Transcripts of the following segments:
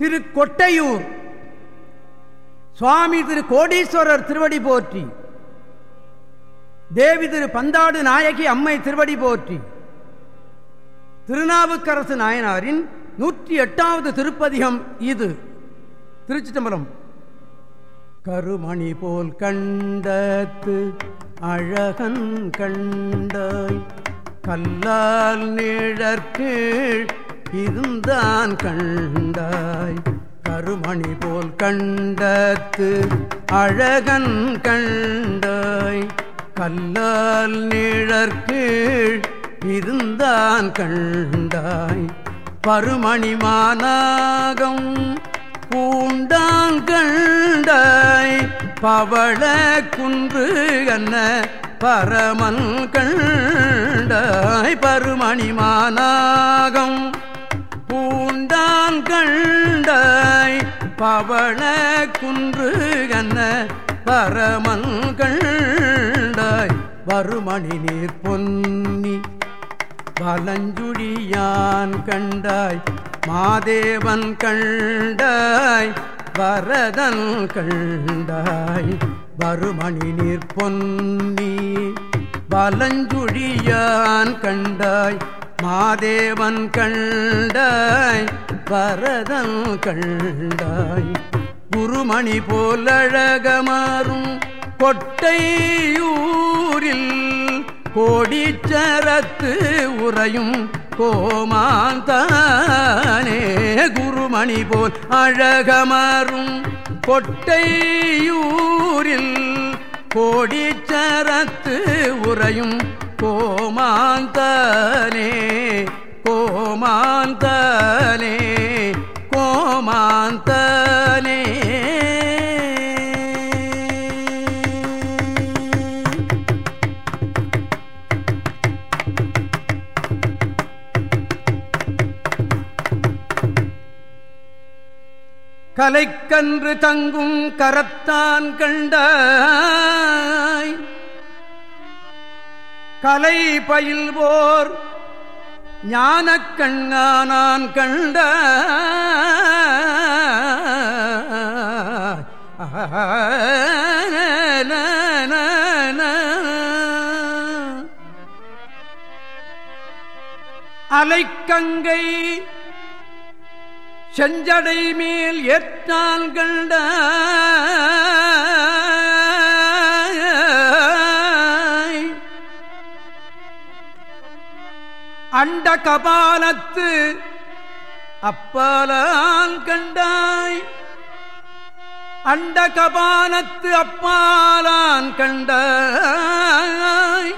திரு கொட்டையூர் சுவாமி திரு கோடீஸ்வரர் திருவடி போற்றி. தேவி திரு பந்தாடு நாயகி அம்மை திருவடி போற்றி. திருநாவுக்கரசு நாயனாரின் நூற்றி எட்டாவது திருப்பதிகம் இது. திருச்சி தம்பரம் கருமணி போல் கண்டத்து அழகன் கண்டாய். கல்லால் நிழற்கீழ் இருந்தான் கண்டாய். கருமணி போல் கண்டத்து அழகன் கண்டாய். கல்லால் நிழற்கீழ் இருந்தான் கண்டாய். பருமணி மாநாகம் பூண்டாங்கண்டாய் பவள குன்று என்ன பரமன் கண்டாய். பருமணி மாநாகம் நான் கண்டாய் பவள குன்று என்ன பரமன் கண்டாய் வருமணி நீர் பொன்னி பலஞ்சுழியான் கண்டாய் மாதேவன் கண்டாய் வரதன் கண்டாய் வருமணி நீர் பொன்னி பலஞ்சுழியான் கண்டாய் மாதேவன் கண்டாய் பரதன் கண்டாய். குருமணி போலழகமாறும் கொட்டையூரில் கோடிச்சரத்து உறையும் கோமாந்தானே. குருமணி போல் அழகமரும் கொட்டையூரில் கோடிச்சரத்து உறையும் கோமாந்தலே கோமாந்தலே கோமாந்தலே கலைக்கன்று தங்கும் கரத்தான் கண்டாய். கலை பயில்வோர் ஞான கண்ணான் கண்ட அலைக்கங்கை செஞ்சடை மேல் ஏற்றான் கண்ட அண்ட கபாலத்து அப்பாலான் கண்டாய். அண்ட கபாலத்து அப்பாலான் கண்டாய்.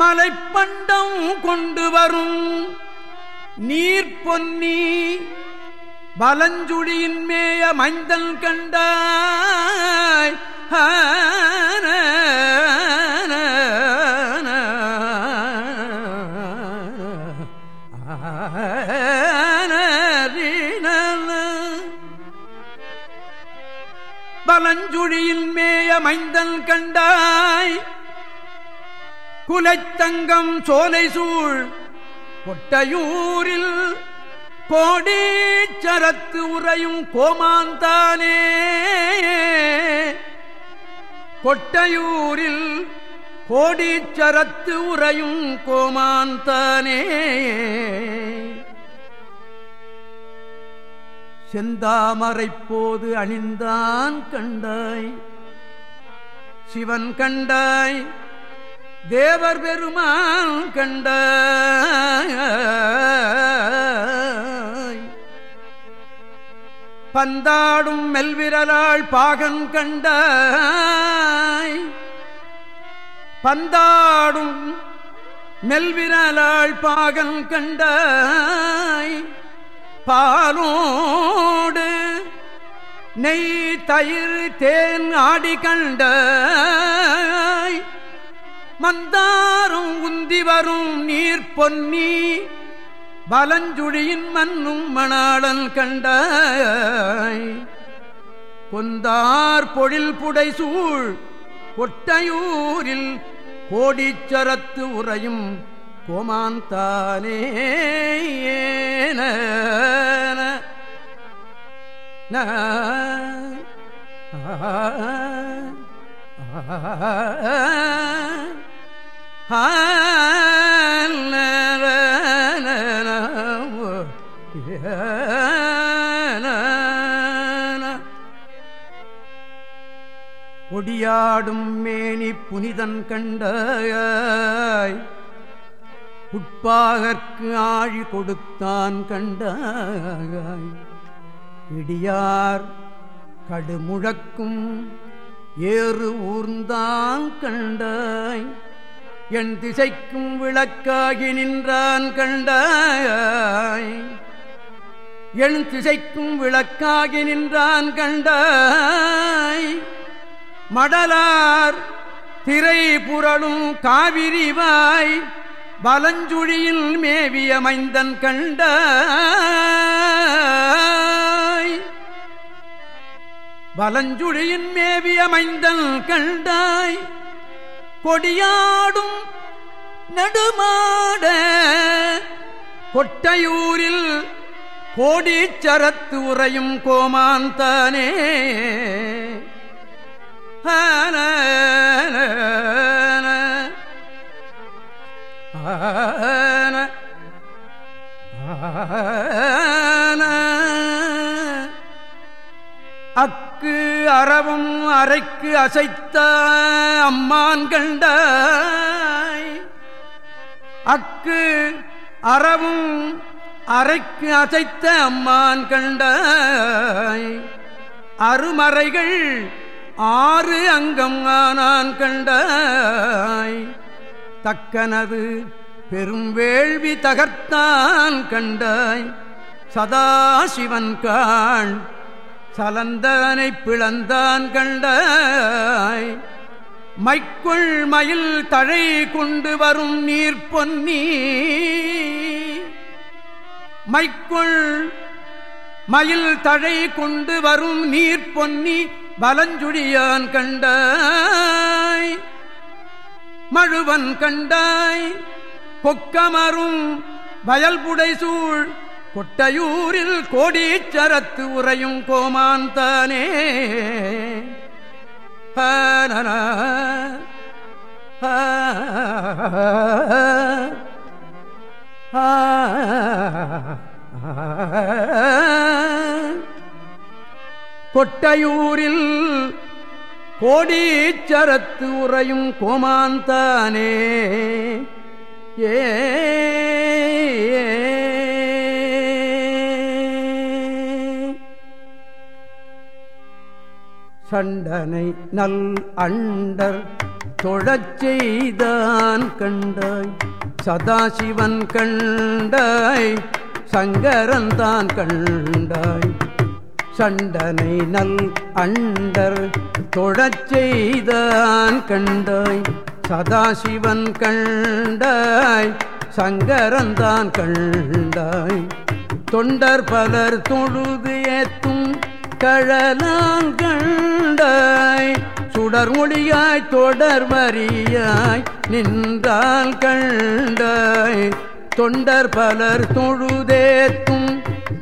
மலைப்பண்டம் கொண்டு வரும் நீர் பொன்னி பலஞ்சுழியின் மேய மைந்தல் கண்டாய். பலஞ்சுழியின் மேய மைந்தல் கண்டாய் குலைத்தங்கம் சோலை சூழ் கொட்டையூரில் கோடீச்சரத்து உறையும் கோமாந்தானே. கொட்டையூரில் கோடீச்சரத்து உறையும் கோமாந்தானே. செந்தாமரை போது அணிந்தான் கண்டாய். சிவன் கண்டாய் தேவர் பெருமான் கண்டாய். பந்தாடும் மெல்விரலாள் பாகன் கண்டாய். பந்தாடும் மெல்விரலாள் பாகன் கண்டாய். பாலோடு. நெய் தயிர் தேன் ஆடி கண்ட மந்தாரும் உந்தி வரும் நீர் பொன்னி. பலஞ்சுழியின் மண்ணும் மணாளன் கண்டாய். கொந்தார் பொழில் புடை சூழ் கொட்டையூரில் கோடீச்சரத்து உறையும் கோமாந்தானே ஒடியாடும் மேனி புனிதன் கண்டாய் உட்பாகற்கு ஆழி கொடுத்தான் கண்டாய். இடியார் கடுமுழக்கும் ஏறு ஊர்ந்தான் கண்டாய். என் திசைக்கும் விளக்காகி நின்றான் கண்டாய். என் திசைக்கும் விளக்காகி நின்றான் கண்டாய். மடலார் திரை புரளும் காவிரிவாய் பலஞ்சுழியில் மேவிய மைந்தன் கண்ட பலஞ்சுழியின் மேவிய மைந்தன் கண்டாய். கொடியாடும் நடுமாட கொட்டையூரில் கோடீச்சரத்து உறையும் கோமாந்தானே அக்கு அறவும் அரைக்கு அசைத்த அம்மான் கண்ட அக்கு அறவும் அரைக்கு அசைத்த அம்மான் கண்ட அருமறைகள் ஆறு அங்கம் ஆனான் கண்டாய். தக்கனது பெரும் வேள்வி தகர்த்தான் கண்டாய். சதா சிவன் காண் சலந்தனை பிளந்தான் கண்டாய். மைக்குள் மயில் தழை கொண்டு வரும் நீர் பொன்னி. மைக்குள் மயில் தழை கொண்டு வரும் நீர் பொன்னி பலஞ்சுடியான் கண்டாய். மழுவன் கண்டாய் பொக்கமரும் வயல்புடை சூழ் கொட்டையூரில் கோடீச்சரத்து உறையும் கோமான் தானே. கொட்டையூரில் கோடீச்சரத்து உறையும் கோமாந்தானே. ஏ சண்டனை நல் அண்டர் தொழச் செய்தான் கண்டாய். சதாசிவன் கண்டாய் சங்கரன் தான் கண்டாய். சண்டனை நல் அண்டர் தொழச் செய்தான் கண்டாய். சதாசிவன் கண்டாய் சங்கரன்தான் கண்டாய். தொண்டர் பலர் தொழுது ஏத்தும் கழலாங்கண்டாய் சுடர் மொழியாய் தொடர் மறியாய் நின்றால் கண்டாய். தொண்டர் பலர் தொழுதேத்தும்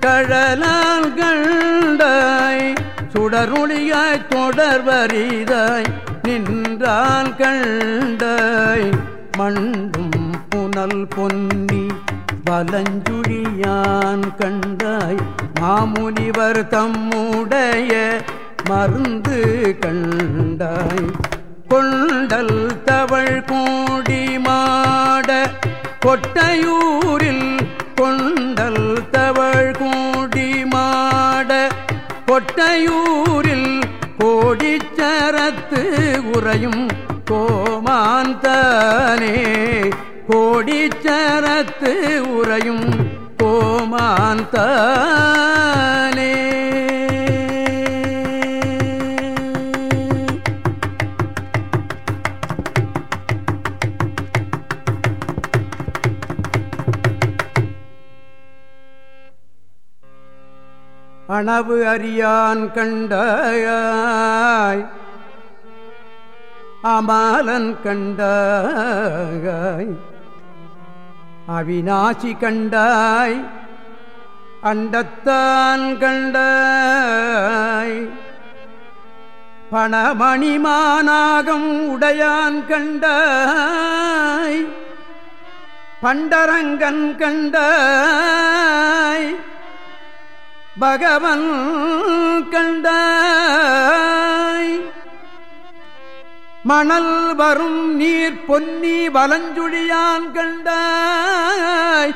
கழலால் கண்டாய் சுடருளியாய் தொடர்வரிதாய் நின்றால் கண்டாய் மண்டும் புனல் பொன்னி பலஞ்சுழியான் கண்டாய் மாமுனிவர் தம்முடைய மருந்து கண்டாய். கொண்டல் தவள் கூடி மாட கொட்டையூரில் கொண்டல் தவழ் கூடி மாட கொட்டையூரில் கோடிச்சரத்து உறையும் கோமாந்தானே. கோடிச்சரத்து உறையும் கோமாந்தானே. அணவு அறியான் கண்டாய் அமாலன் கண்டாய் அவிநாசி கண்டாய். அண்டத்தான் கண்டாய். பணமணிமானாகம் உடையான் கண்டாய். பண்டரங்கன் கண்டாய். பகவன் கண்டாய். மணல் வரும் நீர் பொன்னி வலஞ்சுழியான் கண்டாய்.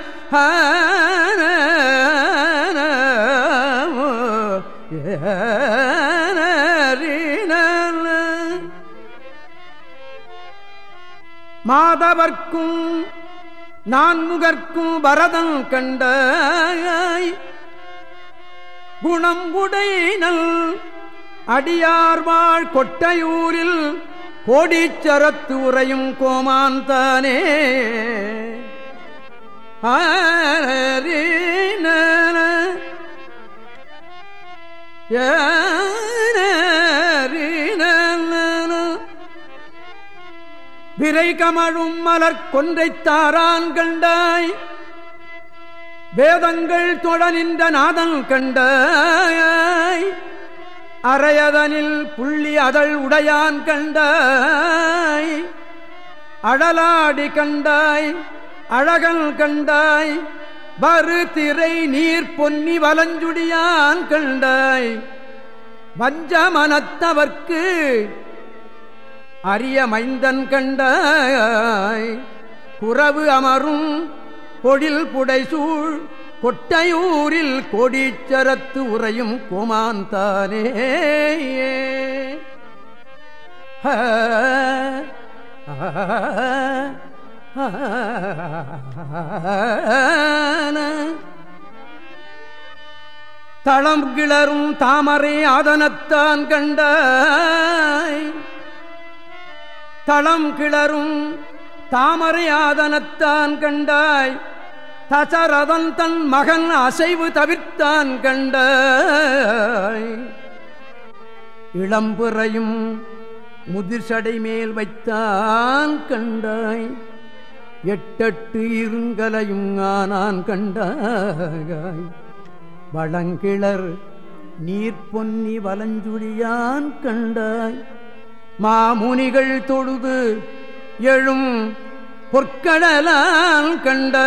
மாதவர்க்கும் நான்முகர்க்கும் வரதன் கண்டாய். குணம் உடையினல் அடியார்வாழ் கொட்டையூரில் கோடீச்சரத்து உரையும் கோமாந்தானே விரை கமழும் மலர் கொன்றைத்தாரான் கண்டாய். வேதங்கள் தொட நின்ற நாதன் கண்ட அரையதனில் புள்ளி அதழ் உடையான் கண்டாய். அழலாடி கண்டாய் அழகன் கண்டாய். வறு திரை நீர் பொன்னி வலஞ்சுடியான் கண்டாய். வஞ்சமனத்தவர்க்கு அரிய மைந்தன் கண்டாய். குறவு அமரும் பொழில் புடைசூழ் கொட்டையூரில் கொடிச்சரத்து உறையும் கோமாந்தானே. தளம் கிளரும் தாமரை ஆதனத்தான் கண்டாய். தளம் கிளரும் தாமரை ஆதனத்தான் கண்டாய். தசரதன் தன் மகன் அசைவு தவிர்த்தான் கண்ட. இளம்புறையும் முதிர்சடை மேல் வைத்தான் கண்டாய். எட்டெட்டு இருங்கலையும் ஆனான் கண்டாய். வளங்கிளர் நீர்பொன்னி வலஞ்சுழியான் கண்டாய். மாமுனிகள் தொழுது எழும் பொற்கடலால் கண்டாய்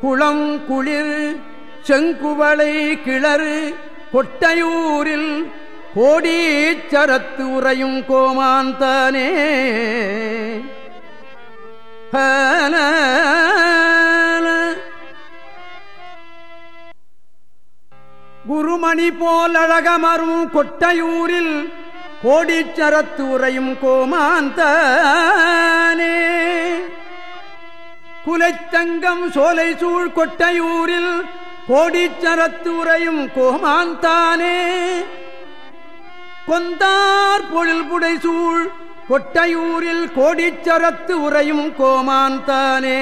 குளம் குளிர் செங்குவளை கிளறு கொட்டையூரில் கோடீச்சரத்து உறையும் கோமான் தானே. குருமணி போல் அழகமரும் கொட்டையூரில் கோடிச்சரத்து உரையும் கோமாந்தானே. குலைத்தங்கம் சோலை சூழ் கொட்டையூரில் கோடிச்சரத்து உரையும் கோமாந்தானே. கொந்தார் பொழில் புடைசூழ் கொட்டையூரில் கோடிச்சரத்து உரையும் கோமாந்தானே.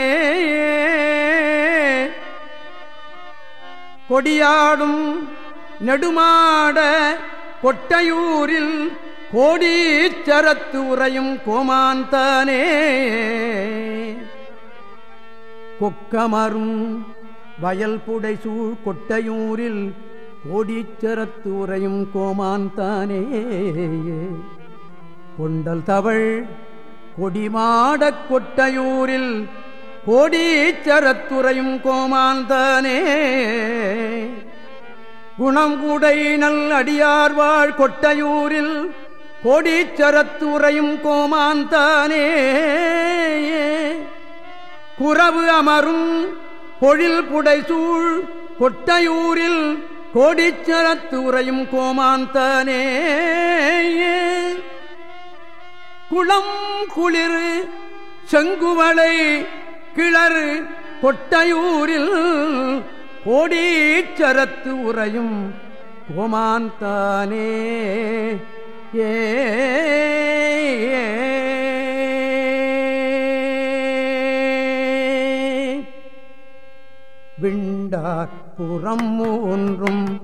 கொடியாடும் நெடுமாட கொட்டையூரில் கோடீச்சரத்து உறையும் கோமாந்தானே. கொக்கமரும் வயல் புடைசூழ் கொட்டையூரில் கோடீச்சரத்து உறையும் கோமாந்தானே. கொண்டல் தவள் கொடிமாடக் கொட்டையூரில் கோடீச்சரத்துறையும் கோமாந்தானே. குணம் கூடை நல் அடியார்வாழ் கொட்டையூரில் கொடிச்சரத்துறையும் கோமாந்தானே. குறவு அமரும் பொழில் புடைசூழ் கொட்டையூரில் கோடீச்சரத்து உரையும் கோமாந்தானே. குளம் குளிர் செங்குவளை கிளறு கொட்டையூரில் கோடீச்சரத்து உறையும் கோமான் தானே. ஏ விண்டாப்புறம் ஒன்றும்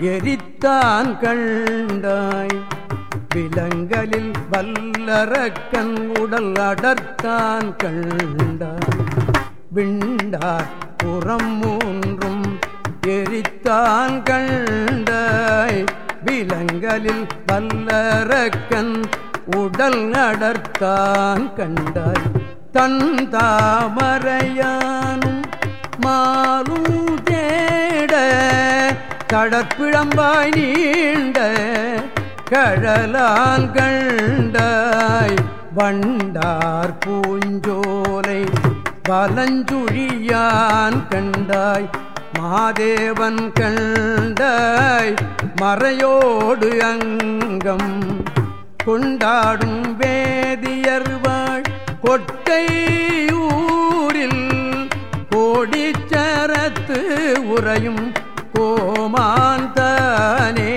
எரித்தான் கண்டாய். விலங்களில் வல்லரக்கன் உடல் அடர்த்தான் கண்டாய். விண்டார் புறம் எரித்தான் கண்டாய். விலங்கலில் வல்லரக்கன் உடல் நடத்தான் கண்டாய். தன் தாமரையானும் மாலும் தேட கடற்பிழம்பாய் நீண்ட கழலால் கண்டாய். வண்டார் பூஞ்சோலை வலஞ்சுழியான் கண்டாய். மாதேவன் கண்டாய் மறையோடு அங்கம் கொண்டாடும் வேதியர்வாள் கொட்டை ஊரில் கோடிச்சரத்து உறையும் கோமாந்தானே.